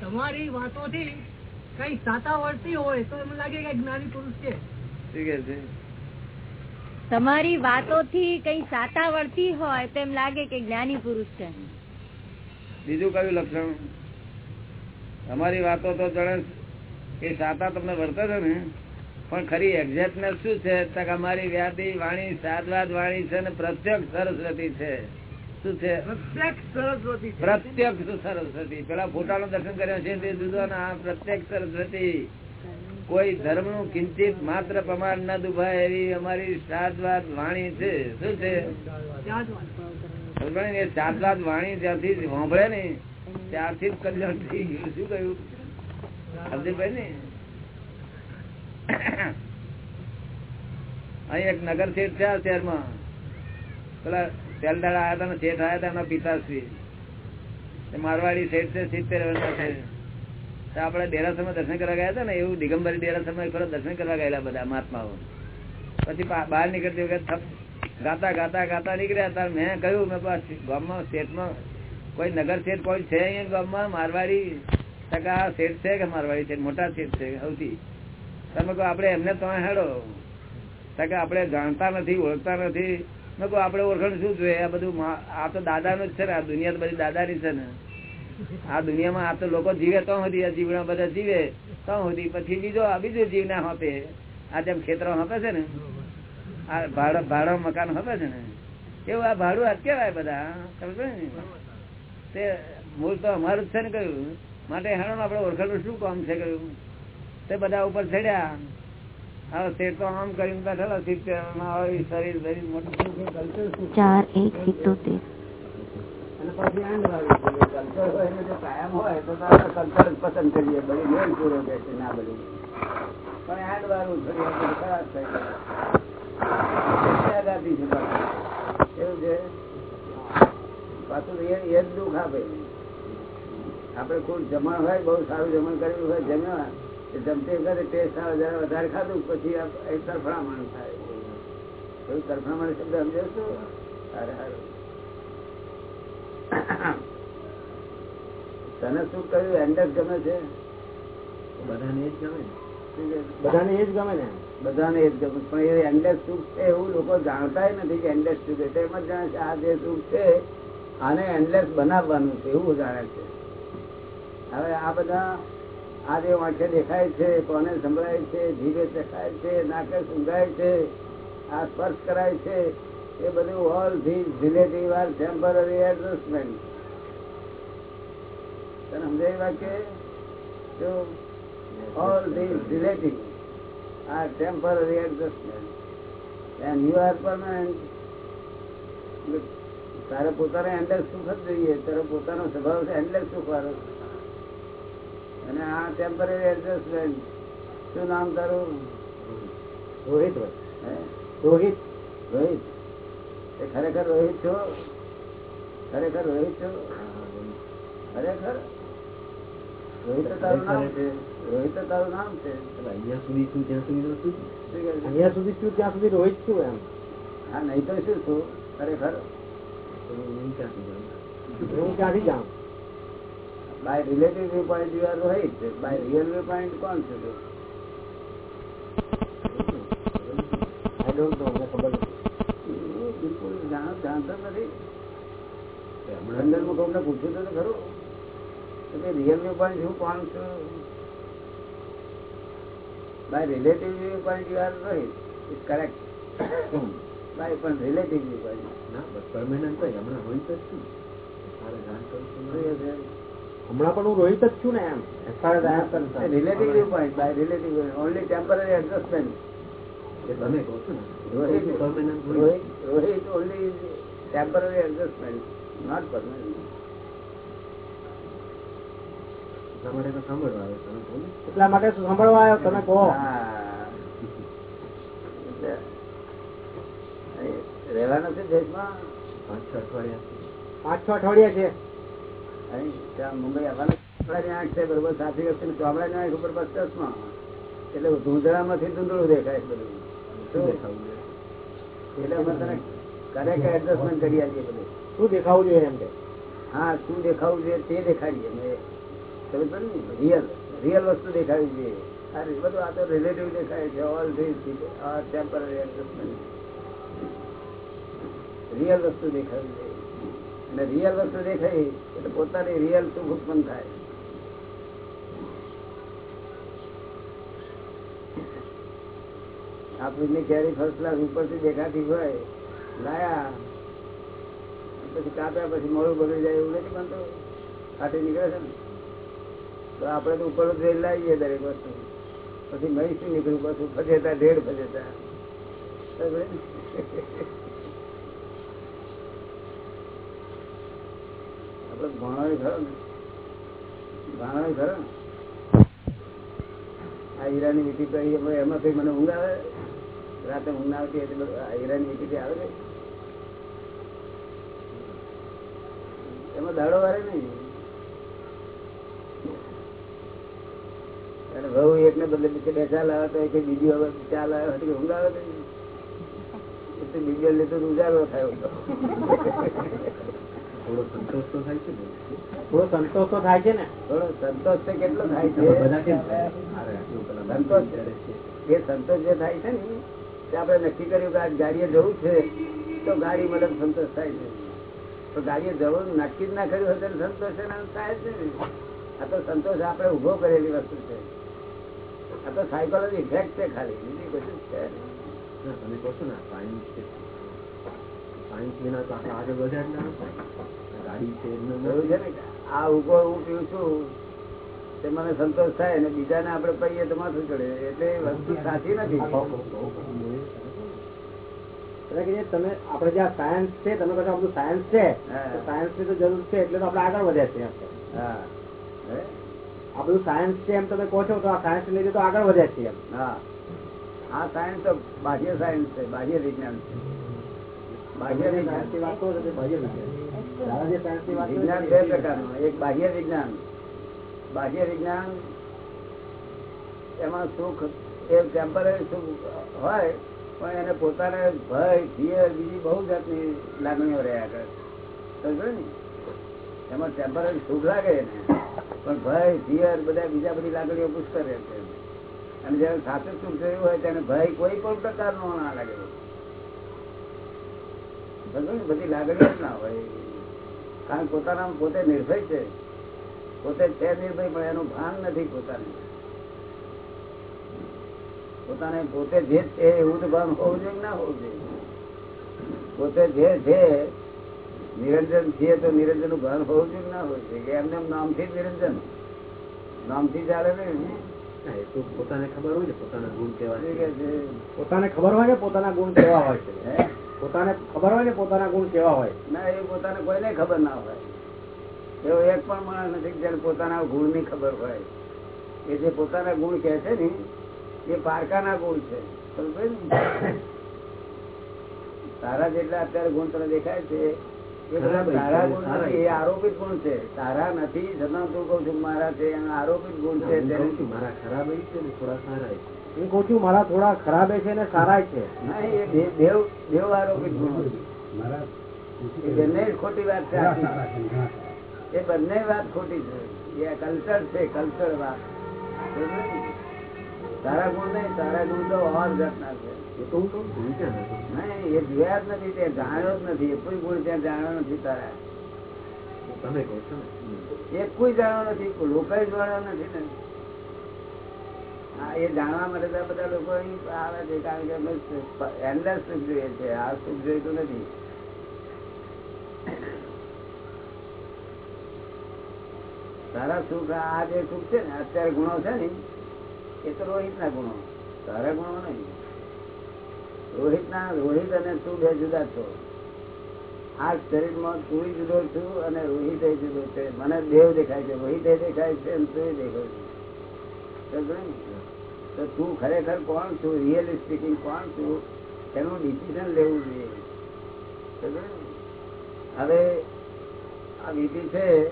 તમારી વાતોથી કઈ સાતા વળતી હોય તો એમ લાગે કે જ્ઞાની પુરુષ છે. શું કે છે? તમારી વાતોથી કઈ સાતા વળતી હોય તો એમ લાગે કે જ્ઞાની પુરુષ છે. બીજું કયું લક્ષણ? તમારી વાતો તો જણે એ સાતા તમને વર્તે છે ને? પણ ખરી એક્ઝેક્ટનેસ શું છે? અમારી વ્યાધિ વાણી સાદવાદ વાણી છે ને પ્રત્યક્ષ સરસ્વતી છે. શું છે? પ્રત્યક્ષ સરસ્વતી પેલા ફોટાનું દર્શન કર્યા છે તે જુદો ને પ્રત્યક્ષ સરસ્વતી. કોઈ ધર્મનું કિંચિત માત્ર પ્રમાણ ના દુભાય એવી અમારી સાદવાદ વાણી છે. શું છે? સાદવાદ વાણી જ્યાંથી સાંભળે ને ત્યારથી કલ્યાણ થઈ ગયું. શું કહ્યું? સમજીભાઈ ને? અહીં એક નગર શેઠ છે આ શહેરમાં. પેલા તેલદાડા આવ્યા હતા જેઠ આવ્યા હતા એમના પિતાશ્રી મારવાડી શેઠ છે, સિત્તેર વર્ષના છે. આપણે ડેરાસરમાં દર્શન કરવા ગયા હતા ને, એવું દિગંબરી ડેરાસરમાં એક દર્શન કરવા ગયેલા બધા મહાત્માઓ. પછી બહાર નીકળતી વખત ગાતા ગાતા ગાતા નીકળ્યા. તાર મેં કહ્યું, મેં ગામમાં, શેઠમાં કોઈ નગર શેઠ કોઈ છે અહીંયા ગામમાં? મારવાડી ટકા શેઠ છે કે મારવાડી શેઠ? મોટા શેઠ છે, સૌથી. તમે કહો આપણે એમને તો હેડો. ટકા આપણે જાણતા નથી, ઓળખતા નથી. મેં કહું ઓળખણ શું જોઈએ આ બધું આ તો દાદાનું જ છે ને, આ દુનિયા તો બધી દાદાની છે ને. આ દુનિયામાં આ તો લોકો જીવે તો સુધી, આ જીવડા બધા જીવે તો સુધી. પછી બીજો બીજો જીવ ના હોપે. આ જેમ ખેતરો હોપે છે ને, આ ભાડો ભાડો મકાન હોપે છે ને. એવું આ ભાડું આ જ બધા સમજો ને? તે મૂળ તો અમારું જ છે ને કહ્યું. માટે હેણો આપણે ઓળખાણું શું કામ છે કહ્યું? તે બધા ઉપર ચડ્યા. ચાર એક સિત્તોતેર. કાયમ હોય તો પસંદ કરીએ બધી પૂરો ના બધું. પણ વાળું ખરાબ થઈ એવું છે? પાછું. એ જ દુઃખ આપે. આપડે ખૂબ જમણ હોય બહુ સારું જમણ કરેલું હોય જમ્યા. જમતી વખતે ટેસ્ટ આવે વધારે ખાધું પછી એ તરફડામણ થાય. કોઈ તરફડામણ શબ્દ સમજો છો? અરે. તને શું કહ્યું? એન્ડસ ગમે છે? બધાને એ જ ગમે ને. બધાને એ જ ગમે ને. બધાને એ જ ગમે. પણ એ એન્ડસ સુખ છે એવું લોકો જાણતા નથી કે એન્ડસ સુખ છે. તો એમ જ જાણે છે આ જે સુખ છે આને એન્ડલેસ બનાવવાનું છે એવું જાણે છે. હવે આ બધા આ જે વાંખે દેખાય છે, કોને સંભળાય છે જીભે ચખાય છે, નાકે સુંઘાય છે, આ સ્પર્શ કરાય છે, એ બધું all this relative are temporary adjustment તને સમજાય વાક્ય? જો all this relative are temporary adjustment and you are permanent તારે પોતાને એન્ડલેસ સુખ જ જોઈએ, તારે પોતાનો સ્વભાવ છે એન્ડલેસ સુખ વાળો અને આ ટેમ્પરરી એડજસ્ટમેન્ટ શું નામ તારું? રોહિત. રોહિત. રોહિત. એ ખરેખર રોહિત છો? ખરેખર રોહિત છો? ખરેખર? રોહિત તારું નામ છે. રોહિત તારું નામ છે. અહીંયા સુધી છું ત્યાં સુધી શું? અહીંયા સુધી છું ત્યાં સુધી રોહિત છું એમ. હા નહીં તો શું છું? ખરેખર? તો હું ક્યાંથી જાઉં? હું ક્યાંથી જાઉં? By relative view point you are right by real view point કોણ છે તું? આઈ ડોન્ટ નો ખબર બિલકુલ જાણ જાણતો નથી. કે હમણાં અંદરમાં કોઈને પૂછ્યું તો ખરું. કે રિયલ વ્યૂ પોઈન્ટ હું કોણ છું? By relative view point you are right is correct by પણ રિલેટિવ વ્યૂ પોઈન્ટ ના બસ પરમેનન્ટ હોય હમણાં હોય જ શું? સારા જાણ કરું છું હમણાં પણ હું રોહિત જ છું ને એમ as far as I am concerned. Relative point by relative only temporary adjustment એ તમે કહો છો ને. Rohit permanent Rohit Rohit only temporary adjustment not permanent એટલા માટે તો સાંભળવા આવ્યો તમે કહો ને એટલા માટે તો સાંભળવા આવ્યો? તમે કહો. એટલે અહીં રહેવાનું છે દેશમાં? પાંચ છ અઠવાડિયા પાંચ છ અઠવાડિયા છે. મુંબઈ આવવાનું. વસ્તુ ઉપર એટલે ધૂંધળું દેખાય છે બધું. એટલે અમે તને કરેક્ટ એડજસ્ટમેન્ટ કરી આપીએ બધું. શું દેખાવું જોઈએ એમ કે? હા શું દેખાવું જોઈએ તે દેખાડીએ સમજ ને? રિયલ રિયલ વસ્તુ દેખાવી જોઈએ. આ બધું આ તો રિલેટિવ દેખાય છે. ઓલ ટેમ્પરરી એડજસ્ટમેન્ટ રિયલ વસ્તુ દેખાવી જોઈએ. અને રિયલ વસ્તુ દેખાય એટલે પોતાની રિયલ સુખ ઉત્પન્ન થાય. આપણને ક્યારેય ફર્સ્ટ ક્લાસ ઉપરથી દેખાતી હોય, લાયા, પછી કાપ્યા, પછી મોડું બગડી જાય એવું નથી બનતું. ખાતે નીકળે છે ને. તો આપણે તો ઉપર જ લાવીએ દરેક વસ્તુ. પછી મહીશું નીકળ્યું, પાછું ફજેતા, ઢેર ફજેતા. બરાબર ને? ખરો ભણો ખરો? આ હીરાની વીટી કરી એમાં એમાં કઈ મને ઊંઘ આવે? રાતે ઊંઘ આવતી એટલે હીરાની વીટી આવે એમાં દાડો વારે નહીં. અને વહુ એક ને બદલે પછી બે ચા લાવે તો એક બીજી હવે ચા લાવે એટલે ઊંઘ આવે તો બીજી લીધું ઉજાગરો થયો થોડો સંતોષ તો થાય છે થોડો સંતોષ તો થાય છે ને? થોડો સંતોષ છે કેટલો થાય છે? સંતોષ એ સંતોષ જે થાય છે ને તે આપણે નક્કી કર્યું કે આ ગાડીએ જવું છે તો ગાડી મતલબ સંતોષ થાય છે. તો ગાડીએ જવું નક્કી જ ના કર્યું હોય સંતોષ થાય છે ને આ તો સંતોષ આપણે ઊભો કરેલી વસ્તુ છે. આ તો સાયકોલોજી ઇફેક્ટ છે ખાલી. બીજી કશું છે તમે કહો છો ને સાયન્સ છે. સાયન્સ વિના તો આપણે આગળ વધ્યા જ ના ગાડી છે એવું છે ને? આ ઊભો હું પીવું છું તે મને સંતોષ થાય અને બીજાને આપણે પહીએ તો માથું ચડે. એટલે વસ્તુ સાચી નથી. એટલે કે જે તમે આપણે જે સાયન્સ છે તમે કહો આપણું સાયન્સ છે સાયન્સની તો જરૂર છે એટલે તો આપણે આગળ વધ્યા છીએ. હા. હે? આ બધું સાયન્સ છે એમ તમે કહો છો તો આ સાયન્સ લીધે તો આગળ વધ્યા છીએ એમ. હા. આ સાયન્સ તો બાહ્ય સાયન્સ છે બાહ્ય વિજ્ઞાન છે. વિજ્ઞાન. બે પ્રકારનું. એક બાહ્ય વિજ્ઞાન. બાહ્ય વિજ્ઞાન એમાં સુખ એ ટેમ્પરરી સુખ હોય પણ એને પોતાને ભય ફિયર બીજી બહુ જાતની લાગણીઓ રહ્યા કરે સમજો ને? એમાં ટેમ્પરરી સુખ લાગે ને પણ ભય ફિયર બધા બીજા બધી લાગણીઓ પુષ્કર રહે છે. અને જયારે સાચું સુખ થયું હોય તેને ભય કોઈ પણ પ્રકારનો ના લાગે? બધી લાગણીઓ જ ના હોય. કારણ પોતાના પોતે નિર્ભય છે. પોતે છે નિર્ભય પણ એનું ભાન નથી પોતાને. પોતાને પોતે જે છે એવું તો ભાન હોવું જોઈએ કે ના હોવું જોઈએ? પોતે જે છે નિરંજન છે તો નિરંજનનું ભાન હોવું જોઈએ કે ના હોવું જોઈએ? કે એમને એમ નામથી જ નિરંજન? નામથી ચાલે ને? હા, એ પોતાને ખબર હોય ને પોતાના ગુણ કેવા પોતાને ખબર હોય ને પોતાના ગુણ કેવા હોય છે? પોતાને ખબર હોય ને પોતાના ગુણ કેવા હોય. ના એ પોતાને કોઈને ખબર ના હોય. એવો એક પણ માણસ નથી જેને પોતાના ગુણની ખબર હોય. એ જે પોતાના ગુણ કે છે ને એ પારકાના ગુણ છે. તારા જેટલા અત્યારે ગુણ તને દેખાય છે એ બધા તારા ગુણ નથી છે. એ આરોપિત ગુણ છે. તારા નથી છતાં તું કઉ છું મારા છે આરોપિત ગુણ છે. કહું મારા ખરાબ છે ને થોડા સારા છે. હું કઉ છું મારા થોડા ખરાબે છે ને સારા છે. એ છે. એ બંને ખોટી વાત છે એ બંને વાત ખોટી છે. એ કલ્ચર છે કલ્ચર વાત. સારા તારા ગુણ નહીં તારા ગુણ તો અવાજ ઘટના છે. એ તો હું કહું છું નહીં એ જોયા જ નથી તે જાણ્યો જ નથી. એ કોઈ ગુણ ત્યાં જાણ્યો નથી તારા. તમે કહો છો ને. હમ. કોઈ જાણ્યો નથી લોકો જાણ્યો નથી ને. એ જાણવા માટે તો બધા લોકો અહીં આવે છે, કારણ કે એન્ડલેસ સુખ જોઈએ છે, આ સુખ જોઈતું નથી. તારા સુખ, આ જે સુખ છે ને, અત્યારે ગુણો છે ને, એ તો રોહિત ના ગુણો. તારા ગુણો નહીં. રોહિત ના રોહિત અને તું બે જુદા છો. આ શરીરમાં તું જુદો છું અને રોહિત જુદો છે. મને દેવ દેખાય છે, રોહિત દેખાય છે અને તું દેખાય છે? તો તું ખરેખર કોણ છું? રિયલ સ્પીકિંગ કોણ છું? એનું ડિસિઝન લેવું જોઈએ. હવે આ વિધિ છે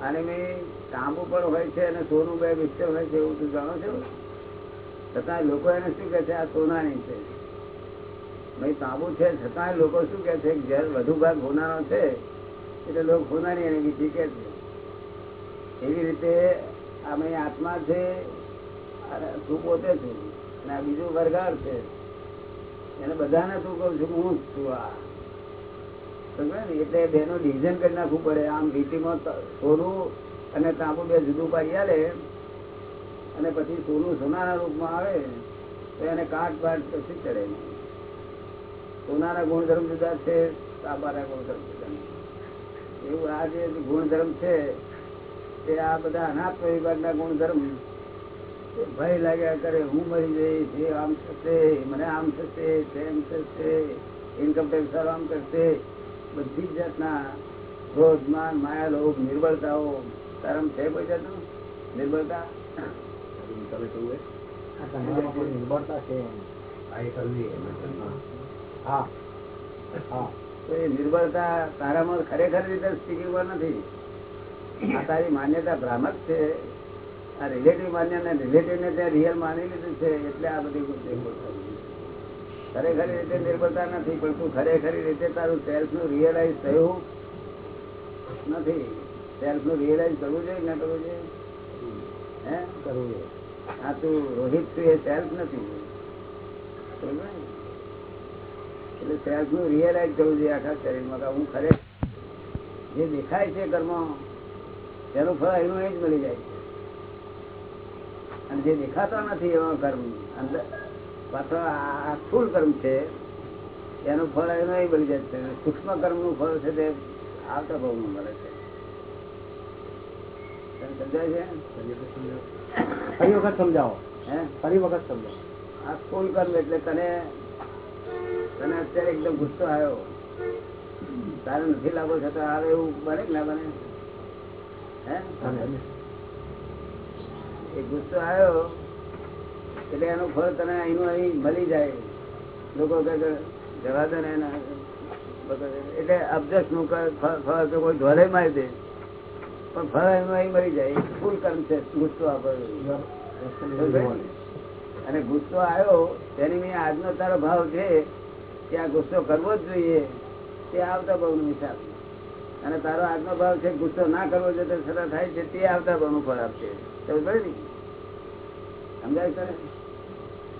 અને મેં તાંબુ પણ હોય છે અને સોનું બે મિક્સર હોય છે એવું તું જાણો છો? છતાં લોકો એને શું કે છે? આ સોનાની છે. ભાઈ, તાંબુ છે, છતાં લોકો શું કે છે? જ્યારે વધુ ભાગ હોનારો છે. એટલે લોકો હોનારી એની વિધિ કે છે. એવી રીતે અમે આત્મા છે પોતે છું. અને આ બીજું વરગાર છે. એને બધાને શું કહું છું? હું છું આ. એટલે બેનો ડિવિઝન કરી નાખવું પડે. આમ લીટીમાં સોનું અને તાંબુ બે જુદું પાડી આલે અને પછી સોનું સોનાના રૂપમાં આવે, તો એને કાટ પાટ પછી ચડે. નહીં સોનાના ગુણધર્મ જુદા છે, તાંબાના ગુણધર્મ જુદા એવું આ જે ગુણધર્મ છે, તે આ બધા અનાથ વિભાગના ગુણધર્મ ભય લાગ્યા કરે હું મરી જઈશ એ આમ થશે મને આમ થશે તેમ થશે ઇન્કમ ટેક્સ આમ કરશે. બધી જ જાતના ક્રોધ માન માયા લોભ નિર્બળતાઓ. તારામ છે કોઈ જાતનું? નિર્બળતા? તમે નિર્બળતા છે. હા હા. તો એ નિર્બળતા તારામાં ખરેખર રીતે સ્થિતિમાં નથી. આ તારી માન્યતા ભ્રામક છે. આ માન્ય ને રિલેટિવ ને ત્યાં રિયલ માની લીધું છે, એટલે આ બધી ખરેખર રીતે નિર્ભરતા નથી, પણ તું ખરેખર રીતે તારું સેલ્ફનું રિયલાઇઝ થયું નથી. સેલ્ફનું રિયલાઇઝ કરવું જોઈએ ના કરવું જોઈએ? હે? કરવું જોઈએ. આ તું રોહિત છું એ સેલ્ફ નથી? એટલે સેલ્ફનું રિયલાઇઝ કરવું જોઈએ આખા શરીરમાં, કે હું ખરેખર જે દેખાય છે કર્મ, તેનું ફળ એનું એ જ મળી જાય છે. અને જે દેખાતો નથી એવો કર્મ. અંદર પાછો આ સ્થુલ કર્મ છે એનું ફળ એનું એ બની જાય છે. સૂક્ષ્મ કર્મનું ફળ છે તે આવતા ભાવનું મળે છે. સમજાય છે? ફરી વખત સમજાવો. હે? ફરી વખત સમજાવો. આ સ્થૂળ કર્મ એટલે તને તને અત્યારે એકદમ ગુસ્સો આવ્યો. તારે નથી લાગો છતાં આવે એવું બને કે ના બને? હે. એ ગુસ્સો આવ્યો, એટલે એનું ફળ તને અહીંનું અહીં મળી જાય. લોકો જવા દે ને એટલે અબજસનું ફળ તો કોઈ ઢોલે મારી દે. પણ ફળ એનું અહીં મળી જાય. ફૂલ કર્મ છે ગુસ્સો આપણો. અને ગુસ્સો આવ્યો, તેની મેં આજનો તારો ભાવ છે કે આ ગુસ્સો કરવો જ જોઈએ. તે આવતા નું હિસાબ અને તારો આજનો ભાવ છે, ગુસ્સો ના કરવો જોઈએ તો સરળ થાય છે, તે આવતા બહુ ફળ આપશે?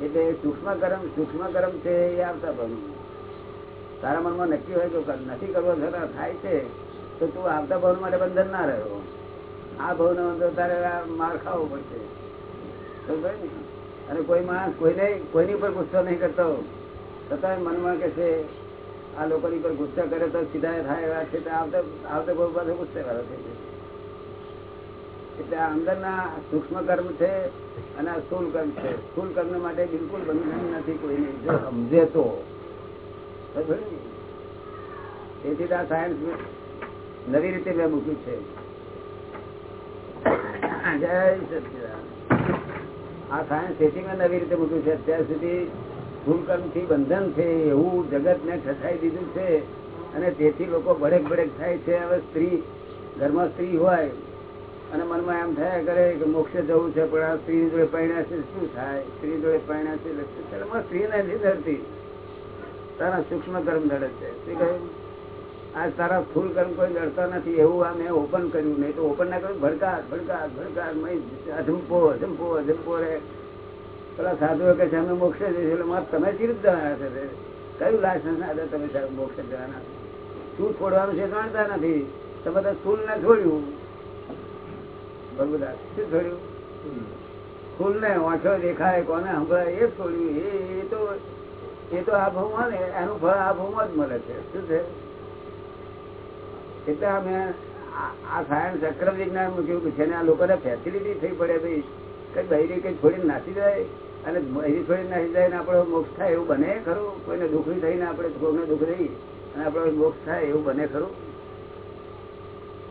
એટલે સૂક્ષ્મ કર્મ સૂક્ષ્મ કર્મ છે એ આવતા ભાવ તારા મનમાં નક્કી હોય કે નથી કરવો છતાં થાય છે. તો તું આવતા ભાવ માટે બંધન ના રહ્યો. આ ભાવ નો અંદર તારે માર ખાવો પડશે? અને કોઈ માણસ કોઈને, કોઈની પર ગુસ્સો નહીં કરતો. છતાં મનમાં કે છે, આ લોકોની પર ગુસ્સા કરે તો સીધા થાય એવા છે, તો આવતા આવતા બહુ પાસે ગુસ્સે વાળો થઈ જાય એટલે અંદરના સૂક્ષ્મ કર્મ છે અને આ સ્થૂલ કર્મ છે. સ્થુલ કર્મ માટે બિલકુલ બંધન નથી કોઈને. જો સમજે તો. તેથી તો આ સાયન્સ નવી રીતે મેં મૂક્યું છે. આ સાયન્સ તેથી મેં નવી રીતે મૂક્યું છે. અત્યાર સુધી ભૂલકર્મથી બંધન છે એવું જગત ને ઠસાઈ દીધું છે. અને તેથી લોકો ભડેક ભડેક થાય છે. હવે સ્ત્રી, ઘરમાં સ્ત્રી હોય અને મનમાં એમ થયા કરે કે મોક્ષે જવું છે, પણ આ સ્ત્રી જોડે પરિણા છે શું થાય? સ્ત્રી જોડે પરિણા છે એટલે સ્ત્રી નથી ધરતી. તારા સૂક્ષ્મ કર્મ ધરે છે. શું કહ્યું? આ તારા ફૂલ કર્મ કોઈ લડતા નથી. એવું આ મેં ઓપન કર્યું. નહીં તો ઓપન ના કર્યું ભડકાર ભડકાર ભડકાર અધમપો અધમપો અધમપો રે. પેલા સાધુઓ કે છે, અમે મોક્ષે જઈશું એટલે મારે તમે ચીર જવાના છે કયું લાયસન્સ ના તમે મોક્ષે જવાના? શું છોડવાનું છે જાણતા નથી. તમે તો સ્થૂલ ને છોડ્યું. ફૂલ ને ઓછો દેખાય, કોને સંભળાય, એ છોડ્યું એ તો એ તો આ ભાવમાં ને, એનું ફળ આ ભાવમાં જ મળે છે. શું છે એટલે અમે આ- સાયન્સ અક્રમ વિજ્ઞાન મૂક્યું છે ને આ લોકોને ફેસિલિટી થઈ પડે ભાઈ કઈ બહેરી કઈ છોડીને નાસી જાય, અને બહેરી છોડીને નાસી જાય ને આપણો મોક્ષ થાય એવું બને ખરું? કોઈને દુઃખી થઈને આપણે કોઈને દુઃખ રહી અને આપણો મોક્ષ થાય એવું બને ખરું?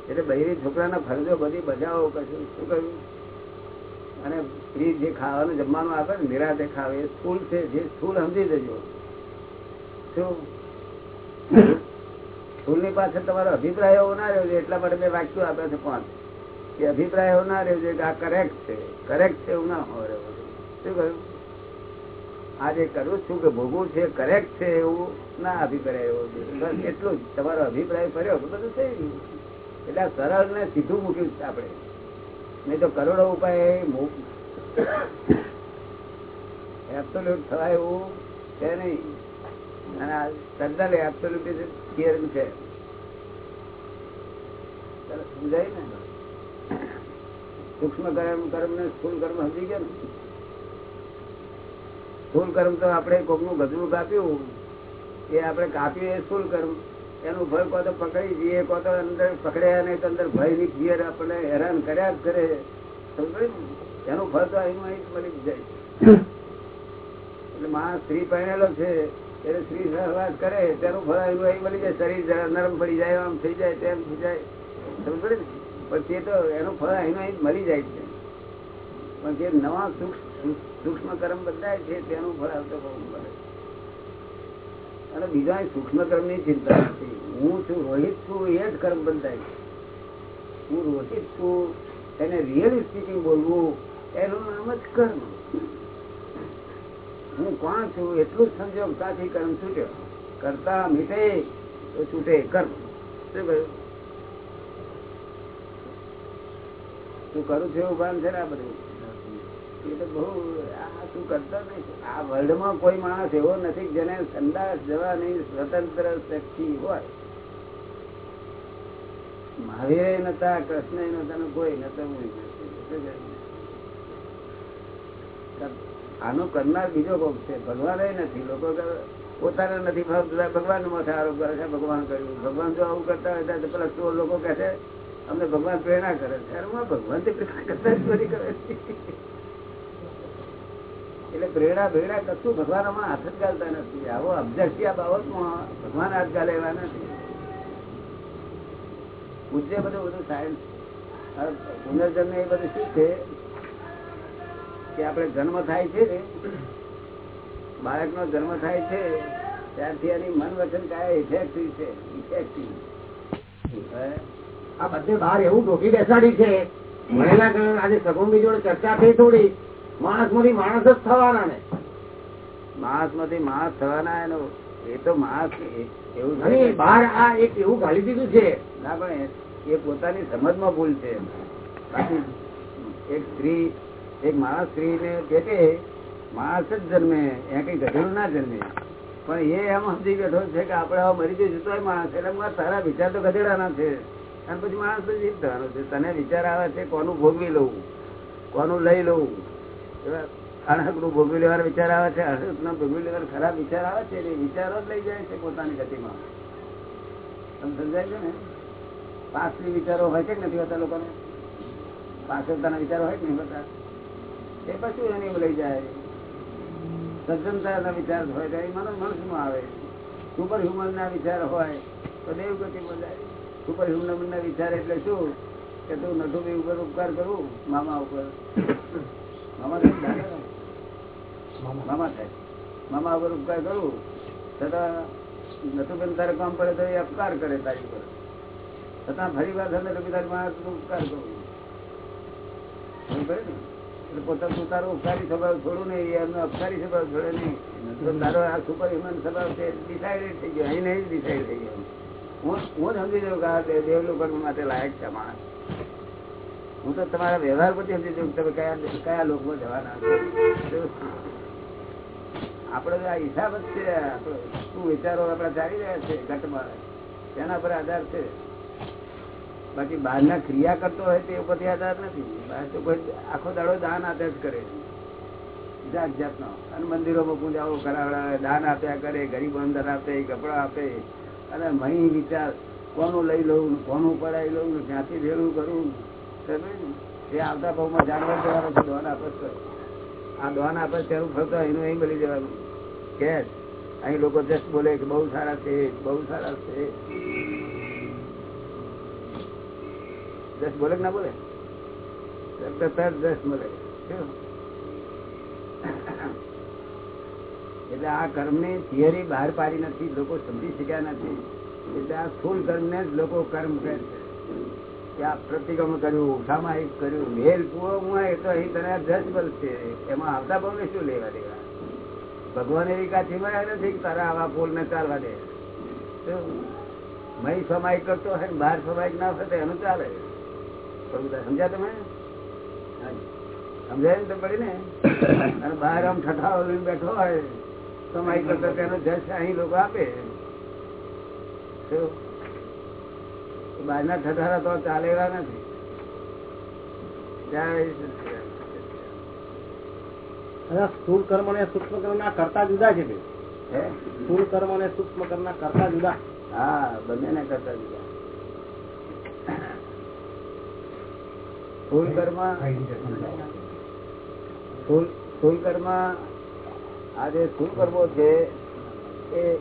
એટલે બહેરી છોકરાના ફરજો બધી બજાવો કશું શું કહ્યું? અને સ્ત્રી જે ખાવાનું જમવાનું આપે ને, નિરાતે ખાવે. એ સ્થૂલ છે, જે સ્થૂલ સમજી જજો. શું? સ્થૂલની પાછળ તમારો અભિપ્રાય એવો ના રહ્યો છે એટલા માટે મેં વાક્યો આપે છે પાંચ. કે અભિપ્રાય એવો ના રહ્યો છે કે આ કરેક્ટ છે. કરેક્ટ છે એવું ના હોય રહ્યો શું કહ્યું? આ જે કરું છું કે ભોગવું છે કરેક્ટ છે એવું ના અભિપ્રાય એવો છે. બસ એટલું જ. તમારો અભિપ્રાય ફર્યો બધું થઈ ગયું. એટલે સરળ ને સીધું મૂક્યું આપણે. નહીં તો કરોડો ઉપાય એબ્સોલ્યુટ થવાય એવું છે નહીં. અને તદ્દન એબ્સોલ્યુટ ક્લિયર છે. સમજાય ને? સૂક્ષ્મ કર્મ કર્મ ને સ્થુલ કર્મ સમજી ગયા ને? સ્થુલ કર્મ તો આપણે કોકનું ગજરું કાપ્યું. એ આપણે કાપ્યું એ સ્થુલ કર્મ. એનું ભય કો તો પકડી જઈએ કો તો અંદર પકડ્યા નહીં તો અંદર ભયની ફિયર આપણને હેરાન કર્યા જ કરે. એનું ફળ તો અહીં અહીં મળી જાય. એટલે માણસ સ્ત્રી પહેરેલો છે એટલે સ્ત્રી સહવાસ કરે, તેનું ફળ અહીં અહીં મળી જાય. શરીર નરમ પડી જાય, આમ થઈ જાય, તેમ થઈ જાય. સમજ ને? પણ તે તો એનું ફળ અહીં અહીં મળી જાય છે. પણ જે નવા સૂક્ષ્મ કર્મ બદલાય છે, તેનું ફળ આવતો બહુ મળે. અને બીજા સૂક્ષ્મ કર્મની ચિંતા નથી. હું છું રોહિત છું, એ જ કર્મ બંધાય હું રોહિત છું, એને રિયલી સ્પીકિંગ બોલવું, એનું નામ જ કર્મ. હું કોણ છું, એટલું જ સમજોગતાથી કર્મ છૂટ્યો. કરતા મીટે તો છૂટે કર્મ. શું કહ્યું? તું કરું છું એવું ભાન છે ને આ બધું? એ આ તું કરતો કોઈ માણસ એવો નથી જેને સંદાસ જવાની સ્વતંત્ર શક્તિ હોય. મહાવીર નતા કૃષ્ણ નતા કોઈ નતા. આનું કરનાર બીજો કોક છે. ભગવાન નથી. લોકો પોતાને નથી. ભગવાન માથે આરોપ કરે છે. ભગવાન કર્યું ભગવાન જો આવું કરતા હોય તો પેલા સ્ટોર લોકો કહે છે, અમને ભગવાન પ્રેરણા કરે છે. ભગવાન તે પ્રેરણા કરતા જ કરે એટલે પ્રેરણા ભેરણા કશું ભગવાન આમાં હાથ જ ગાલતા નથી. આવો અભ્યાસી આ બાબતમાં. ભગવાન હાથ ગાલે એવા નથી. પૂછે બધું બધું સાયન્સ પુનર્જન્મ એ બધું શું છે? કે આપણે જન્મ થાય છે ને બાળક નો જન્મ થાય છે, ત્યારથી એની મન વચન કાય ઇફેક્ટિવ છે? ઇફેક્ટિવ આ બધે બહાર એવું ઢોકી બેસાડી છે. ભણેલા આજે સગુંબી જોડે ચર્ચા થઈ થોડી. માણસમાંથી માણસ જ થવાના ને. માણસમાંથી માણસ થવાના એનો એ તો માણસ એવું બહાર આ એક એવું ગાળી દીધું છે. ના પણ એ પોતાની સમજમાં ભૂલ છે. એક સ્ત્રી એક માણસ સ્ત્રી ને કે માણસ જ જન્મે એ કઈ ગધેડું ના જન્મે. પણ એ એમ સમજી બેઠો છે કે આપડે હવે મરી જઈશું તો માણસ એટલે તારા વિચાર તો ગધેડાના છે. અને પછી માણસ તો જીત થવાનો છે. તને વિચાર આવે છે કોનું ભોગવી લઉં? કોનું લઈ લઉં? અણહકનું ભોગવી લેવાનો વિચાર આવે છે? અણહક નો ભોગવી લેવાનો ખરાબ વિચાર આવે છે? એ વિચારો જ લઈ જાય છે પોતાની ગતિમાં. તમે સમજાય છે ને? પાછલી વિચારો હોય છે કે નથી હોતા લોકોને? પાછળતાના વિચારો હોય કે નહીં હોતા? એ પછી એને લઈ જાય. સજ્જનતા વિચાર હોય તો એ મનો મનસમાં આવે. સુપર હ્યુમન ના વિચાર હોય તો દેવ ગતિ બોલાય. સુપર હ્યુમન ના વિચાર એટલે શું? કે તું નટુભાઈ ઉપર ઉપકાર કરું, મામા ઉપર. મામા દાદા? મામા ઉપર ઉપકાર કરું? છતાં નટુબેન તારે કામ પડે તો એ અપકાર કરે તારી પર છતાં ફરી વાર થશે તારી માણસ ઉપકાર કરું. ને? પોતાનું તારો ઉપકારી સ્વભાવ છોડું નહીં એમનો અપકારી સ્વભાવ છોડે નહીં. તારો આ સુપર હ્યુમન સ્વભાવ છે ડિસાઇડેડ થઈ ગયો. અહીં નહીં ડિસાઇડ થઈ ગયો. હું હું સમજી જાઉં કે આ દેવ- માટે લાયક છે માણસ. હું તો તમારા વ્યવહાર પરથી સમજી છું તમે કયા કયા લોકો જવાના આપડે આ હિસાબ જ છે શું વિચારો આપડા ચાલી રહ્યા છે ઘટમાં. તેના પર આધાર છે. બાકી બહારના ક્રિયા કરતો હોય તે ઉપરથી આધાર નથી. બહાર તો કોઈ આખો દાડો દાન આધાર જ કરે જાત જાતનો. અને મંદિરોમાં પૂજાઓ કરાવડાવે, દાન આપ્યા કરે, ગરીબ અંદર આપે કપડા આપે. અને મહી વિચાર, કોનું લઈ લઉં, કોનું પડાવી લઉં, ક્યાંથી ભેળું કરું? આવતા ભાવમાં જાનવર જવાનો છે, દોન આપે આ દોન આપે છે ફરતો એનું અહીં મળી જવાનું. કે અહીં લોકો જસ્ટ બોલે કે બહુ સારા છે, બહુ સારા છે. બોલે ના બોલે? બોલે. એટલે આ કર્મની થિયરી બહાર પાડી નથી, લોકો સમજી શક્યા નથી. એટલે આ સ્થુલ કર્મ ને જ લોકો કર્મ કહે છે. પ્રતિક્રમણ કર્યું સામાયિક કર્યું વેલ કુવો હું એ તો અહીં તને જજબલ છે એમાં આવતા બહુ શું લેવા દેવા? ભગવાન એવી કાચી મળ્યા નથી તારા આવા પોલ ને ચાલવા દે? મય સમાયિક કરતો હોય બહાર સમાયિક ના હોય એનું ચાલે. સમજ્યા તમે? સમજાય ને તો પડી ને? અને બહાર આમ ઠઠાવો બેઠો હોય, સમાય કરતો એનો જશ અહીં લોકો આપે. શું? બહારના ઠઠારા તો ચાલે એવા નથી. સ્થૂળ કર્મ અને સૂક્ષ્મ કર્મ ના કરતા જુદા છે સ્થુલ કર્મ અને સૂક્ષ્મ કર્મ ના કરતા જુદા. હા બંને કરતા જુદા. સ્થુલ કર્મ આ જે સ્થુલ કર્મો છે એ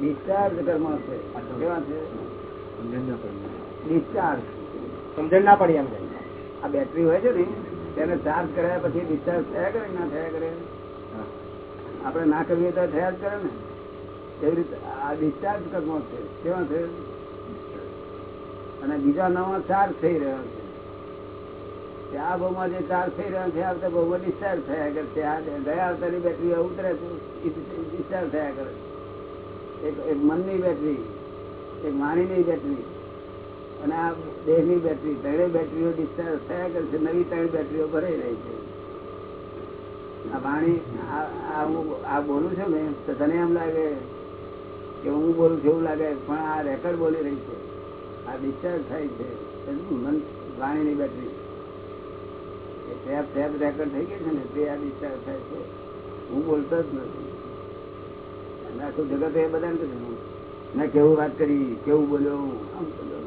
ડિસ્ચાર્જ કર્મ છે. કેવા છે? ડિસ્ચાર્જ સમજણ ના પડી એમ આ બેટરી હોય છે ને તેને ચાર્જ કર્યા પછી ડિસ્ચાર્જ થયા કરે ના થયા કરે? આપણે ના કરીએ તો થયા જ કરે ને. એવી રીતે? આ ડિસ્ચાર્જ કરવો છે. કેવા છે? અને બીજા નવા ચાર્જ થઈ રહ્યા છે. આ ભાવમાં જે ચાર્જ થઈ રહ્યા છે આવતા બહુ ડિસ્ચાર્જ થયા કરે છે. આ ગયા આવતાની બેટરી ઉતરે છે ડિસ્ચાર્જ થયા કરે એક એક મનની બેટરી એક વાણીની બેટરી. અને આ દેહની બેટરી, ત્રણેય બેટરીઓ ડિસ્ચાર્જ થયા કરશે નવી ત્રણ બેટરીઓ ભરાઈ રહી છે. આ વાણી, આ- બોલું છું ને, તો તને એમ લાગે કે હું બોલું છું એવું લાગે, પણ આ રેકર્ડ બોલી રહી છે. આ ડિસ્ચાર્જ થાય છે? મન વાણીની બેટરી? ટેપ રેકર્ડ થઈ ગઈ છે ને, તે આ ડિસ્ચાર્જ થાય છે. હું બોલતો જ નથી. આખું જગત એ બધાને કીધું. મેં કેવું વાત કરી, કેવું બોલ્યો આમ બોલ્યો.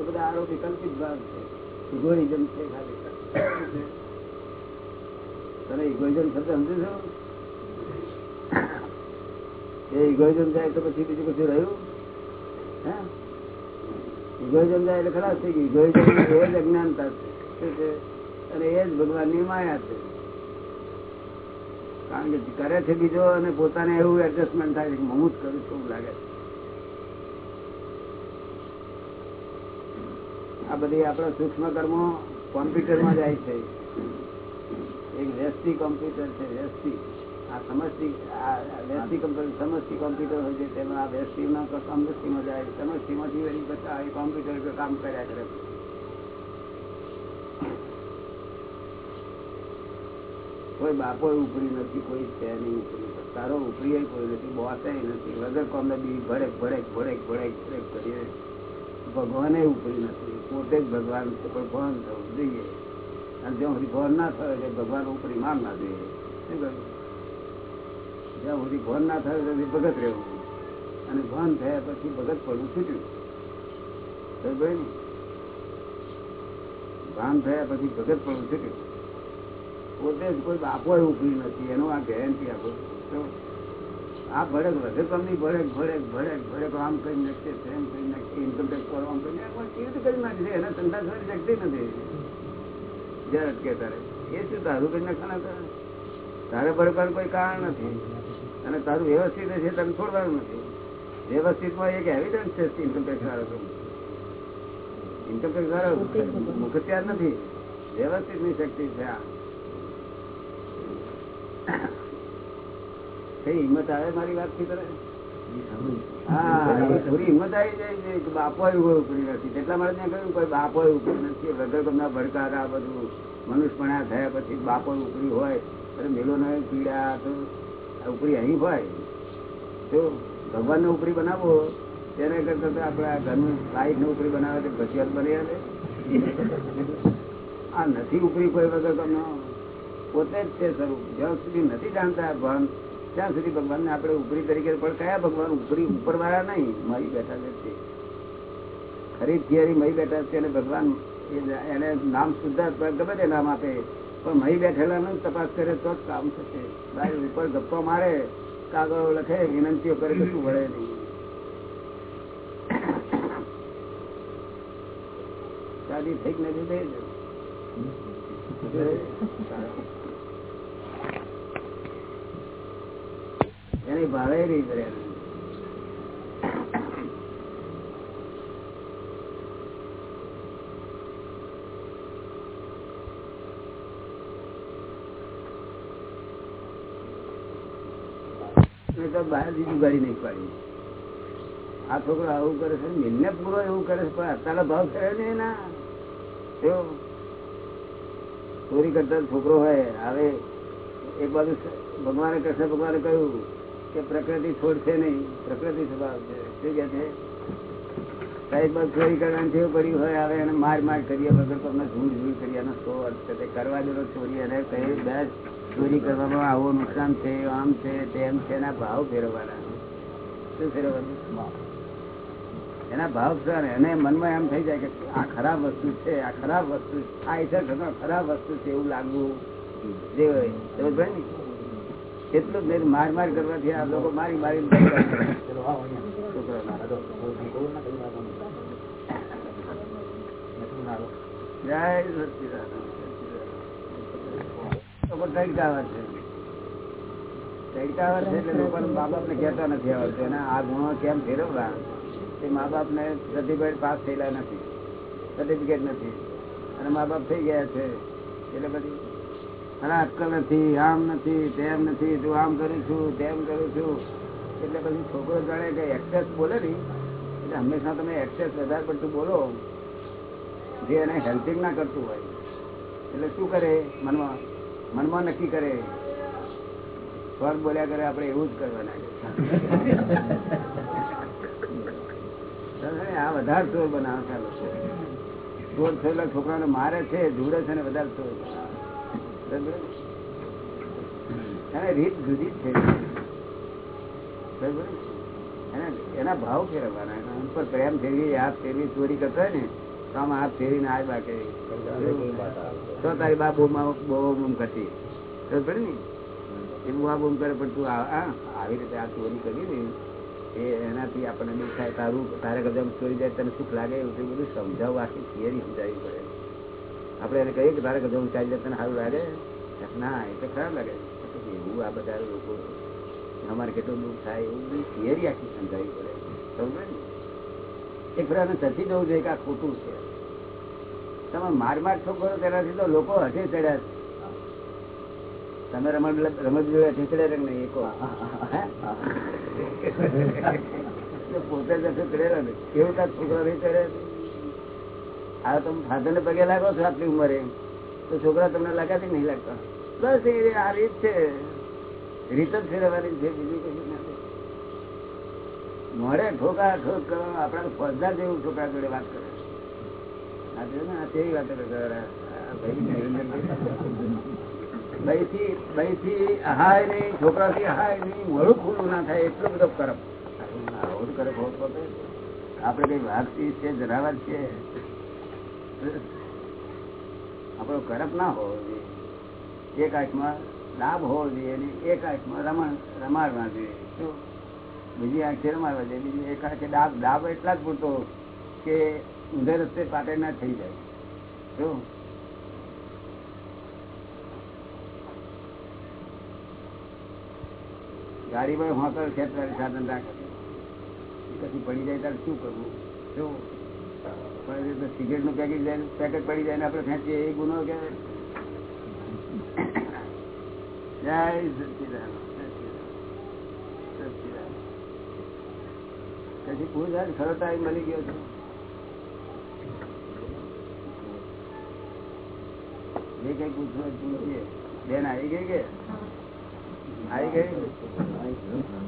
એ બધા આરો વિકલ્પિત ભાગ છે. ઇગોઇઝમ છે તને ઇગોઇઝમ શબ્દ સમજો છો એ ઇગોઇઝમ જાય તો પછી બીજું કશું રહ્યું? હે? ઇગોઇઝમ જાય એટલે ખરાબ થઈ કે ઇગોઇઝમ એ જ અજ્ઞાનતા છે. છે? અને એ જ ભગવાનની માયા છે. કારણ કે કરે છે બીજો અને પોતાને એવું એડજસ્ટમેન્ટ થાય છે હું જ કરું છું લાગે આ બધી આપણા સૂક્ષ્મ કર્મો કોમ્પ્યુટરમાં જાય છે. એક વ્યસ્તી કોમ્પ્યુટર છે, વ્યસ્તી. આ સમસ્તી વ્યસ્તી કમ્પ્યુટર સમસ્તી કોમ્પ્યુટર હોય છે, તેમાં આ વ્યસ્તીમાં સમસ્તીમાં જાય સમસ્તીમાંથી વળી પછી કોમ્પ્યુટર કામ કર્યા કરે. છે કોઈ બાપો ઉપરી નથી, કોઈ છે નહીં ઉપરી તારો ઉપરી કોઈ નથી, બોસ નથી. વગર કોમને બી ભડેક ભડેક ભડેક ભડેક ભડેક કરીએ ભગવાને ઉપરી નથી. પોતે જ ભગવાન છે પણ ભણ થવું જોઈએ. અને જ્યાં સુધી ભણ ના થયો એટલે ભગવાન ઉપરી માન ના જોઈએ. શું કહ્યું? જ્યાં સુધી ભણ ના થયો ત્યાં ભગત રહેવું અને ભાન થયા પછી ભગત પડવું છૂટ્યું? ભાન થયા પછી ભગત પડવું છૂટ્યું. પોતે જ કોઈ બાપો ઉપરી નથી એનો આ ગેરંટી આપો. આ ભડક વધે તમને ભડક ભડક ભડક ભડક આમ કઈ નાખશે તેમ કઈ નાખશે ઇન્કમટેક્સ કરો આમ કઈ કેવી રીતે કરી નાખશે એના ધંધા થવાની શક્તિ નથી. જયારે અટકે તારે એ શું તારું કઈ નાખવાના તારે તારે ભડકવાનું કોઈ કારણ નથી. અને તારું વ્યવસ્થિત છે તને છોડવાનું નથી. વ્યવસ્થિતમાં એક એવિડન્સ છે ઇન્કમટેક્સ વાળો તો. ઇન્કમ વાળો મુખત્યાર નથી. વ્યવસ્થિતની શક્તિ છે આ. કઈ આવે મનુષ્યપણા થયા પછી બાપો ઉપરી હોય. મેલો ને પીડા તો ઉપરી અહીં હોય. તો ભગવાન ને ઉપરી બનાવો. તેને કરતા તો આપણે આ ઘરનું લાઈફ ને ઉપરી બનાવે તો ઘસિયાત બની આવે. આ નથી ઉપરી કોઈ વગર ગમનો પોતે જ છે સ્વરૂપ. જ્યાં સુધી નથી જાણતા ભાન ત્યાં સુધી ભગવાન ને આપણે ઉપરી તરીકે પણ કયા ભગવાન ઉપરી ઉપર વાળા નહીં? મહી બેઠા છે ખરી થિયરી મહી બેઠા છે અને ભગવાન એને નામ શુદ્ધાત્મા ગમે તે નામ આપે. પણ મહી બેઠેલા નું તપાસ કરે તો જ કામ થશે. ભાઈ ઉપર ગપ્પો મારે કાગળો લખે વિનંતીઓ કરે કશું વળે નહીં? શાદી થઈ નથી થઈ એની ભાવે રહી. કરે બહાર જુગાડી નહીં પાડી. આ છોકરો આવું કરે છે મહેનત પૂરો એવું કરે છે, પણ અત્યારે ભાવ કરે ને એના? ચોરી કરતા છોકરો હોય હવે એક બાજુ ભગવાને કૃષ્ણ ભગવાને કહ્યું કે પ્રકૃતિ છોડશે નહીં, પ્રકૃતિ સ્વભાવ છે. શું કે છે? સાહેબ ચોરી કરવાનું ટેવ પડી હોય હવે એને માર માર કરીએ વગર તમને ઝૂંડ ઝૂંડ કરી એનો સો અર્થ છે. કરવા દેલો ચોરી અને કહે, બસ, ચોરી કરવામાં આવો, નુકસાન છે, આમ છે, તેમ છે. એના ભાવ ફેરવવાના. શું ફેરવવાનું? એના ભાવ સર એને મનમાં એમ થઈ જાય કે આ ખરાબ વસ્તુ છે, આ ખરાબ વસ્તુ આ ઈશ્વર ખરાબ વસ્તુ છે, એવું લાગવું જે હોય પડે ને? એટલું જ માર માર કરવાથી આ લોકો મારી મારી મા બાપ ને કહેતા નથી આવડતું અને આ ગુણો કેમ ફેરવવા તે મા બાપ ને પાસ થયેલા નથી સર્ટિફિકેટ નથી અને મા બાપ થઈ ગયા છે એટલે પછી અરે અક્કલ નથી, આમ નથી, તેમ નથી, તું આમ કરું છું, તેમ કરું છું. એટલે પછી છોકરો જાણે કે એક્સેસ બોલે ને, એટલે હંમેશા તમે એક્સેસ વધારે પડતું બોલો, જે એને હેલ્પિંગ ના કરતું હોય. એટલે શું કરે? મનમાં મનમાં નક્કી કરે. સ્વર બોલ્યા કરે, આપણે એવું જ કરવાના આ વધારે ચોર બનાવે છે. લોકો ચોર થયેલા છોકરાને મારે છે જોડે છે ને વધારે ચોર બરાબર? રીત જુદી છે? એના ભાવ ફેરવવાના એના ઉપર પ્રેમ ફેરવી આ ફેરવી ચોરી કરતા હોય ને તો આમ હાથ ફેરીને આ બાકે તો તારી બા બહુ બહુ બૂમ કરતી. બરાબર ને? એ બુઆ આ બૂમ કરે પણ તું આ- આ આવી રીતે આ ચોરી કરી ને એ એનાથી આપણને દુઃખ થાય તારું તારે કદાચ ચોરી જાય તને સુખ લાગે એવું બધું સમજાવવા આખી થિયરી સમજાવી પડે. આપણે એને કહીએ કે તારે ચાલી જાય તને સારું લાગે? ના એ તો ખરાબ લાગે. એવું આ બધા લોકો અમારે કેટલું દુઃખ થાય એવું બધું થિયરી આખી સમજાવી પડે. સમજે ને? એક ફરાને ચચી જવું જોઈએ કે આ ખોટું છે. તમે માર માર છો કરો તેનાથી તો લોકો હઠે ચડ્યા. તમે રમત રમત જોયા હઠે ચડ્યા કે નહીં? એકો પોતે જ હઠે ચડેલા ને કેવું કાંક છોકરા નહીં ચડે આ તમે ફાધર ને પગે લાગો છો આટલી ઉંમરે. તો છોકરા તમને લાગ્યા છે નહીં લાગતા? બસ એ આ રીત છે. રીત જ ફેરવવાની છે, બીજું કશું નથી. મોડે ઠોકા, ઠોક કરો આપણા ફોજદાર જેવું છોકરા જોડે વાત કરે. આ જો ને આ કેવી વાતો કરે. બઈથી બઈથી હાય નહીં મોડું ખુલ્લું ના થાય, એટલો બધો કરપ. આવું જ કરે આપડે કઈ વાત છે જનાવર છે. આપણો કરપ ના હોવો જોઈએ. એક આંખમાં લાભ હોવો જોઈએ અને એક આંખમાં રમણ, રમાડવા જોઈએ. બીજી આંખે રમાડવા જોઈએ. બીજી એક આંખે ડાબ ડાબ એટલા જ પૂરતો કે ઊંધે રસ્તે પાટે ના થઈ જાય. શું પર હોકર ખેતર સાધન રાખે. પછી પડી જાય ત્યારે શું કરવું? શું પણ સિગરેટનું પેકેટ જાય પેકેટ પડી જાય ને આપડે ખેંચીએ એ ગુનો કે જય સચિદાનંદ. પછી ખરો ટાઈમ મળી ગયો છે. જે કઈ પૂછવું બેન આવી ગઈ કે? આવી ગઈ?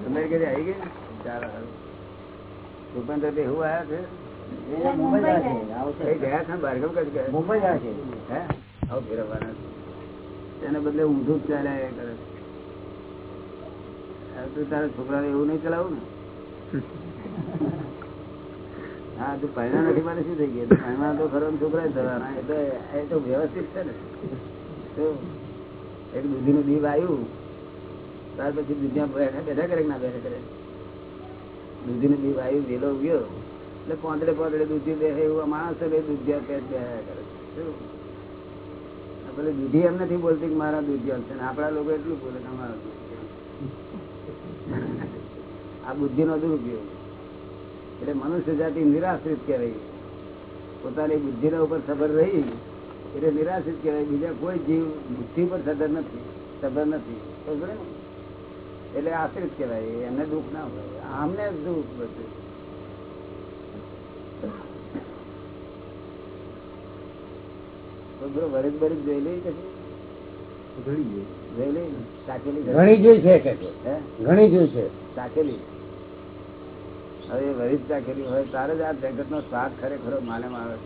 તમે ઘરે આવી ગઈ? ચાલો ભૂપેન્દ્ર ભાઈ હું આવ્યા છે? એ ગયા છે બારગામ કઈ ગયા? મુંબઈ જાય છે. હે? આવું ફેરવવાના છે. તેને બદલે ઊંધું જ ચાલ્યા કરે તું તારા છોકરા એવું નહીં ચલાવું ને? હા તું પહેલા નથી મારે શું થઈ ગયું? પહેલા તો ખરો ને છોકરા થવાના એ તો એ તો વ્યવસ્થિત છે ને. એક દૂધી નું દીવ આવ્યું. ત્યાર પછી દુધિયા બેઠા બેઠા કરે કે ના બેઠા કરે દૂધી નું દીપ આવ્યું વેલો ગયો એટલે પોંદડે પોંદડે દૂધી બેસે એવું માણસ દૂધિયા પેટ બેહ્યા કરે પેલે દૂધી એમ નથી બોલતી કે મારા દૂધિયા છે આપણા લોકો એટલું બોલે કે આ બુદ્ધિ નો દુરુપયોગ. એટલે મનુષ્ય જાતિ નિરાશ્રિત કહેવાય. પોતાની બુદ્ધિ ઉપર સબર રહી એટલે નિરાશ્રિત કહેવાય. બીજા કોઈ જીવ બુદ્ધિ પર સદર નથી સબર નથી? એટલે આશ્રિત કહેવાય. એમને દુઃખ ના હોય. આમને દુઃખ બધું. જોઈ લઈ ઘણી જોઈ. છે ઘણી જોઈ છે. હવે વરિષ્ઠ હોય તારે જ આ જગત નો સ્વાદ ખરેખરો માને આવે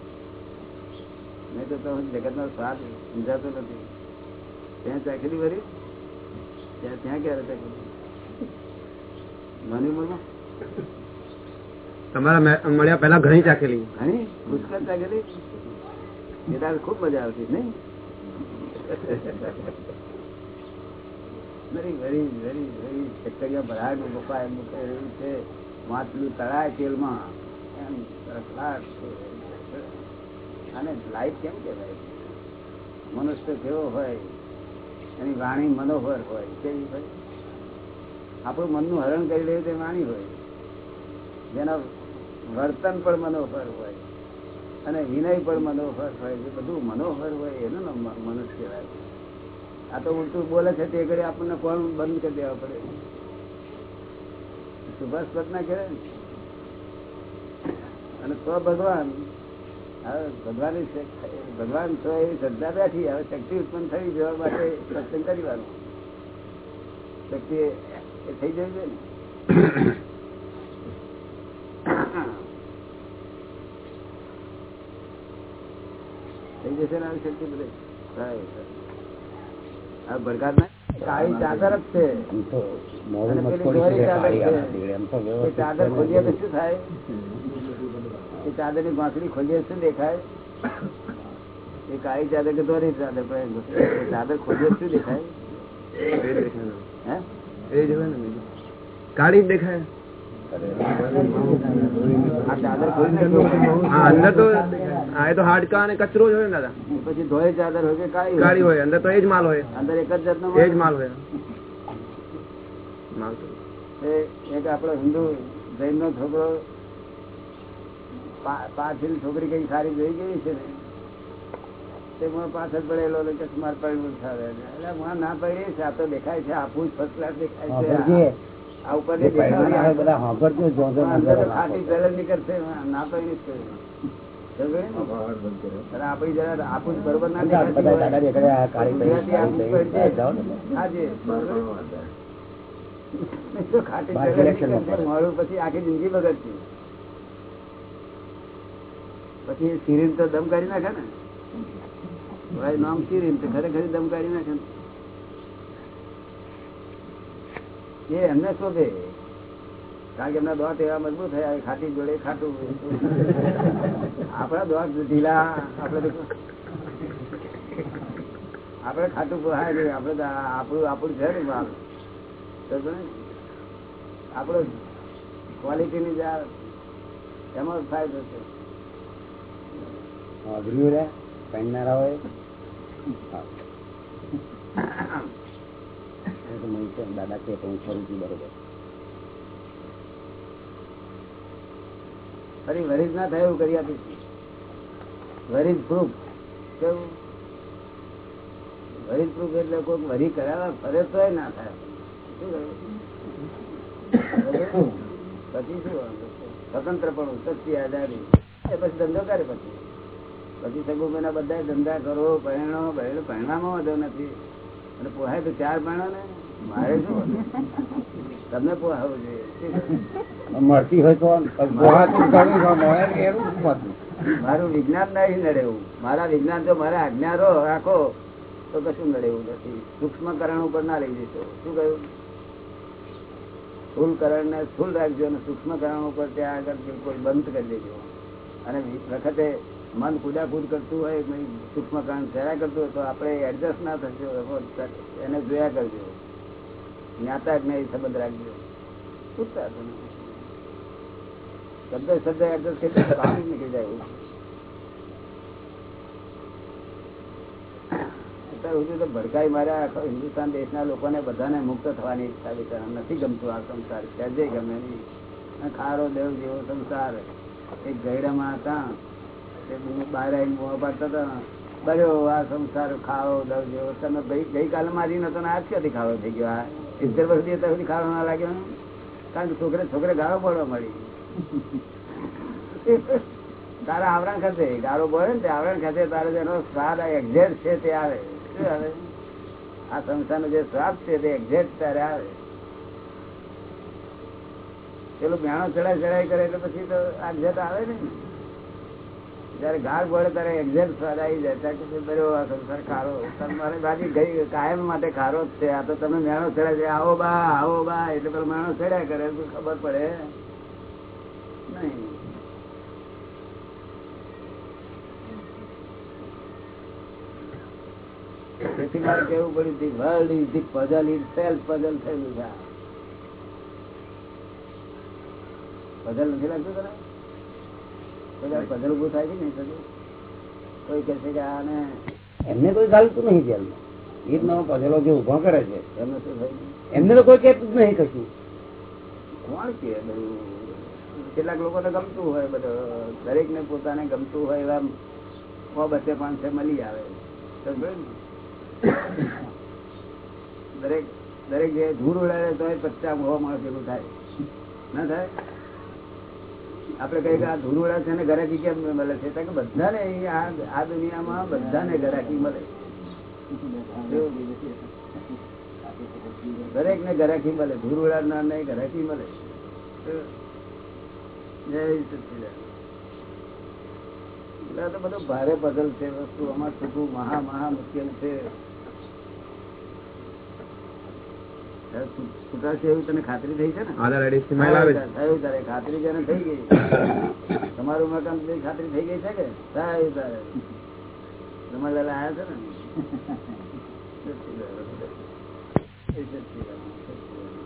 નહીં તો હું જગત નો સ્વાદ સમજાતો નથી. ત્યાં ચાકેલી ભરી ત્યાં ત્યાં ક્યારે ચાકેલી મની મનમાં તમારા મળ્યા પેલા ઘણી ચાકેલી ઘણી? પુષ્કળ ચાકેલી એ તારે ખૂબ મજા આવતી નઈ વેરી વેરી વેરી વેરી. ચક્કરિયા ભરાટ પપ્પા એમ એવું છે. માટલું તળાય તેલમાં. એમ અને લાઈફ કેમ કહેવાય? મનુષ્ય કેવો હોય એની વાણી મનોહર હોય કેવી હોય? આપણું મનનું હરણ કરી રહ્યું તે વાણી હોય. જેના વર્તન પણ મનોહર હોય અને વિનય પણ મનોહર હોય, જે બધું મનોહર હોય એનું મનુષ્ય કહેવાય. આ તો ઉલટું બોલે છે તે ઘડી આપણને કોણ બંધ કરી દેવા પડે? સુભાષ પટના ને. અને તો ભગવાન ભગવાન ભગવાન તો એવી શ્રદ્ધા બેઠી, હવે શક્તિ ઉત્પન્ન થઈ જવા માટે સત્સંગ કરવાનું શક્તિ એ એ થઈ જાય છે ને. થઈ જશે ને આવી શક્તિ બધે થાય. આ ભડકાટ ના કાળી ચાદર જ છે એમ તો મોડું અને પેલી મસ્કોડી દોરી છે, ચાદર કાળી છે. આના દીકરી. એમ તો એ વ્યવસ્થિત ચાદર ખોલીએ તો શું થાય એ ચાદરની બાંકડી ખોલીએ શું દેખાય એ કાળી ચાદર કે દોરી ચાદર પણ એ ચાદર ખોલીએ શું દેખાય હે એ જ હોય ને બીજું કાળી જ દેખાય અંદર તો હા તો હાડકા અને કચરો જ હોય દાદા. પછી ધોળી ચાદર હોય કે કાળી કાળી હોય અંદર તો એ જ માલ હોય. અંદર એક જ જાતનો એ જ માલ હોય? માલ એક આપણો હિન્દુ જૈન નો છોકરો પા- પાછળ છોકરી કઈ સારી જોઈ ગઈ છે ને? તે મને પાછળ પડેલો ચશ્મા પડેલું મને ના પડી છે આ તો દેખાય છે આપવું જ ફર્સ્ટ ક્લાસ દેખાય છે. પછી આખી જિંદગી બગડતી. પછી સિરિન તો દમ કાઢી નાખે ને. ભાઈ નામ સિરિન ખરેખર દમ કાઢી નાખે ને. એ એમને શોધે કારણ કે એમના દોત એવા મજબૂત થયા ખાટી જોડે ખાટું. આપણા દોત ઢીલા આપડે આપડે ખાટું પોહાય આપડે આપણું આપણું છે ને માલ. તો જો ને, ક્વોલિટી ની જા એમાં ફાયદો છે અઘરું રે, પહેરનારા હોય. છે, દાદા કે હું ફરું છું બરોબર. ફરી વરિજ ના થાય એવું કરી આપીશ. વરિજ પ્રૂફ કેવું? વરિજ પ્રૂફ એટલે કોઈ વરી કરાવવા ફરે તો ના થાય. શું પછી શું સ્વતંત્ર પણ સચ્ચી આધારી એ પછી ધંધો કરે પછી. પછી સગુ મહિના બધા ધંધા કરો પહેણો પહેણામાં વાંધો નથી. અને પોહાય તો ચાર ભણો ને. મારે શું તમને પોહાવું જોઈએ? મળતી હોય તો મારું વિજ્ઞાન નહીં નડેવું. મારા વિજ્ઞાન જો મારા આજ્ઞા રો રાખો તો કશું નડેવું નથી. સૂક્ષ્મકરણ ઉપર ના લઈ જશો. શું કહ્યું? સ્થૂલકરણ ને સ્થૂલ રાખજો અને સૂક્ષ્મકરણ ઉપર ત્યાં આગળ બિલકુલ બંધ કરી દેજો. અને વખતે મન કુદાકુદ કરતું હોય સૂક્ષ્મકરણ થયા કરતું હોય તો આપણે એડજસ્ટ ના થશો. એને જોયા કરજો. જ્ઞાતા જ્ઞાની સંબંધ રાખજો. પૂછતા શબ્દ શબ્દ નીકળી જાય ભડકાઈ માર્યા, આખો હિન્દુસ્તાન દેશના લોકોને બધાને મુક્ત થવાની ઈચ્છા વિચાર નથી ગમતું આ સંસાર. સહેજે ગમે નહીં. ખારો દેવ જેવો સંસાર. એક ગયડામાં હતા. બહાર આવીને મોહ પાડતા હતા. બર્યો આ સંસાર ખાવો દવ જેવો. તમે ગઈ- ગઈકાલે મારી નતો ને આજ ક્યાંથી ખાવો થઈ ગયો આ. સિત્તેર વર્ષ અત્યાર સુધી ખાવા ના લાગ્યો કારણ કે છોકરે છોકરે ગાળો પડવા મળી તારા આવરણ ખાતે, ગાળો પડે ને આવરણ ખાતે તારે જેનો સ્વાદ એક્ઝેક્ટ છે તે આવે. શું આવે? આ સંસ્થાનો જે સ્વાદ છે તે એક્ઝેક્ટ ત્યારે આવે. પેલું મેણો ચડાઈ ચડાઈ કરે એટલે પછી તો એક્ઝેક્ટ આવે ને જયારે ગાળ બોલે ત્યારે એક્ઝેક્ટ સ્વાદ આવી જાય ત્યાં કે બરો આ સંસાર ખારો. તમારે બાકી ગઈ, કાયમ માટે ખારો જ છે. આ તો તમે મેણો ચડ્યા છે. આવો બા આવો બા, એટલે પેલો મેણો ચડ્યા કરે શું ખબર પડે? નહીં. તેથી મારે કેવું પડ્યું the world is the puzzle is self puzzle થયેલું છે. પઝલ નથી લાગતું તને? બધા પઝલ ઉભું થાય છે ને થતું કોઈ કહે કે આને એમને કોઈ ચાલતું નહીં જેલમાં એ જ નવો જે ઊભો કરે છે એમને તો કોઈ કહેતું જ નહીં કશું. કોણ કે કેટલાક લોકો લોકોને ગમતું હોય બધું દરેક ને પોતાને ગમતું હોય એવા સો બસે પાંચસો મળી આવે? દરેક દરેક જે ધૂળ ઉડાડે તો પચાસ હોવા માણસ એવું થાય. ના થાય? આપડે કઈ આ છે ગરાકી કેમ મળે છે? બધાને આ દુનિયામાં બધાને ગરાકી મળે. દરેક ને ગરાકી મળે. ધૂરવડા ના ને ગરાકી મળે. જય તો બધું ભારે પઝલ છે વસ્તુ. આમાં છૂટવું મહા મહા મુશ્કેલ છે હવે છૂ- છૂટાશે એવી તને ખાતરી થઈ છે ને? થયું તારે ખાતરી જેને થઈ ગઈ. તમારું મકાન ખાતરી થઈ ગઈ છે કે? થાય તારે તમારે લાલા આયા છે ને? એ સચ્ચિદાનંદ, સચ્ચિદાનંદ.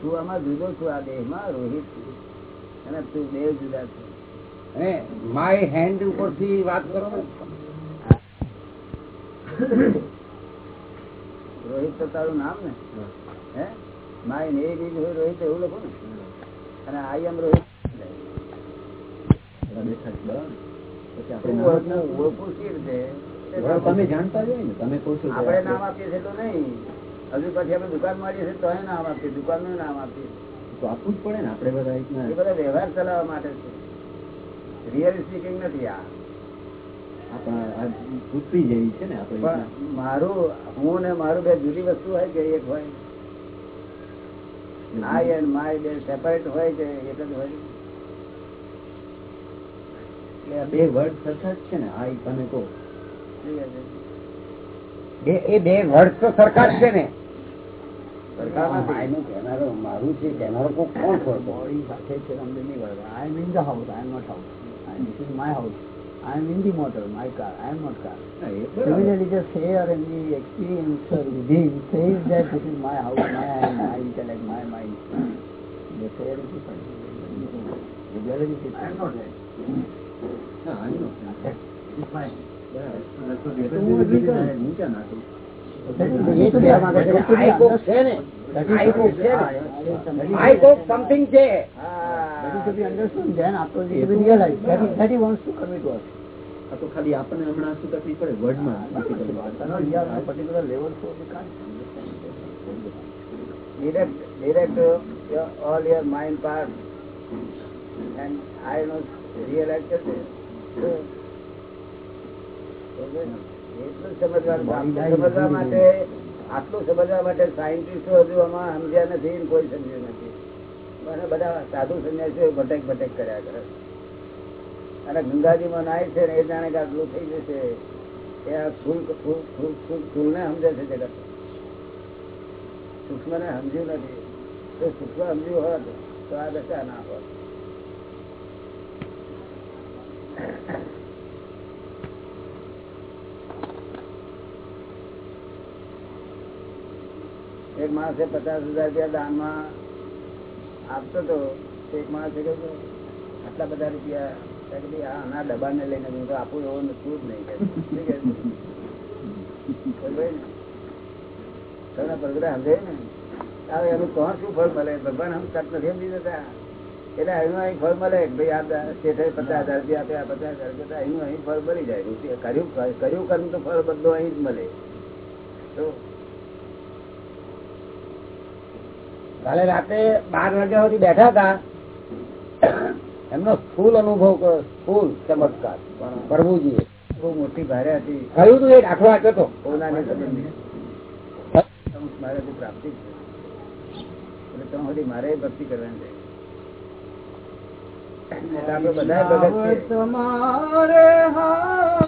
તું આમાં જુદો છું આ દેહમાં રોહિત છું. અને તું દેહ જુદા છે. હે માય હેન્ડ ઉપરથી વાત કરો રોહિત તો તારું નામ ને? હે? માય ને બીજ હોય રોહિત એવું લખો ને. અને આઈ એમ રોહિત નામ આપીએ. છીએ તો નહીં. હજુ પછી આપણે દુકાન માંડીએ છીએ તો નામ આપીએ દુકાનનું નામ આપીએ. તો આપવું જ પડે ને આપડે બધા એ બધા વ્યવહાર ચલાવવા માટે છે. રિયલ સ્પીકિંગ નથી આ. પૃથ્વી જેવી છે ને મારું હું ને મારું બે જુદી વસ્તુ હોય કે એક હોય. આઈ એન્ડ માય બે સેપરેટ હોય કે એક જ હોય આ બે વર્ડ સરખા જ છે ને આ તમે કહો એ બે વર્ડ તો સરખા જ છે ને. મારું છે કોણ સાથે છે I am in the house am not house. I am in the motor, my car, I am not car. Similarly, the sayer and the experiencer within says that this is my house, my my intellect, my mind. The sayer is different. The dweller is different. I am not that. No, I know. It is mine. Yeah, that's what different. You cannot. ખાલી આપણને હમણાં શું તકલીફ પડે uh, I know realize કરશે સમજવાનું આટલું સમજવા માટે, આટલું સમજવા માટે સાયન્ટિસ્ટો હજુ આમાં સમજ્યા નથી કોઈ સમજ્યું નથી. અને બધા સાધુ સંન્યાસીઓ ભટેક ભટેક કર્યા કરે. અને ગંગાજીમાં નાય છે એ જાણે કે આટલું થઈ જશે. સમજે છે જગત. સૂક્ષ્મ ને સમજ્યું નથી. તો સૂક્ષ્મ સમજ્યું હોત, તો આ દશા ના હોત. એક માણસે પચાસ હજાર રૂપિયા દાનમાં આપતો હતો એક માણસે કહ્યું આટલા બધા રૂપિયા ભાઈ આના ડબ્બાને લઈને હું તો આપું એવો નથી જ નહીં? તમને શું ફળ મળે? ભગવાન હમ એનું અહીં ફળ મળે ભાઈ આ પચાસ હજાર આપ્યા, પચાસ હજાર એનું અહીં ફળ મળી જાય. કર્યું કર્યું કર્મ તો ફળ બધું અહીં જ મળે. તો કાલે રાતે બાર વાગ્યા સુધી બેઠા હતા. એમનો ફૂલ અનુભવ કર્યો. સ્થૂલ ચમત્કાર. પ્રભુજી બહુ મોટી ભારે હતી. કહ્યું તું એ દાખલો આપ્યો હતો મારે બહુ પ્રાપ્તિ છે? એટલે તમે સુધી મારે ભક્તિ કરવાની છે. આપણે બધા ભગત તમારે હા.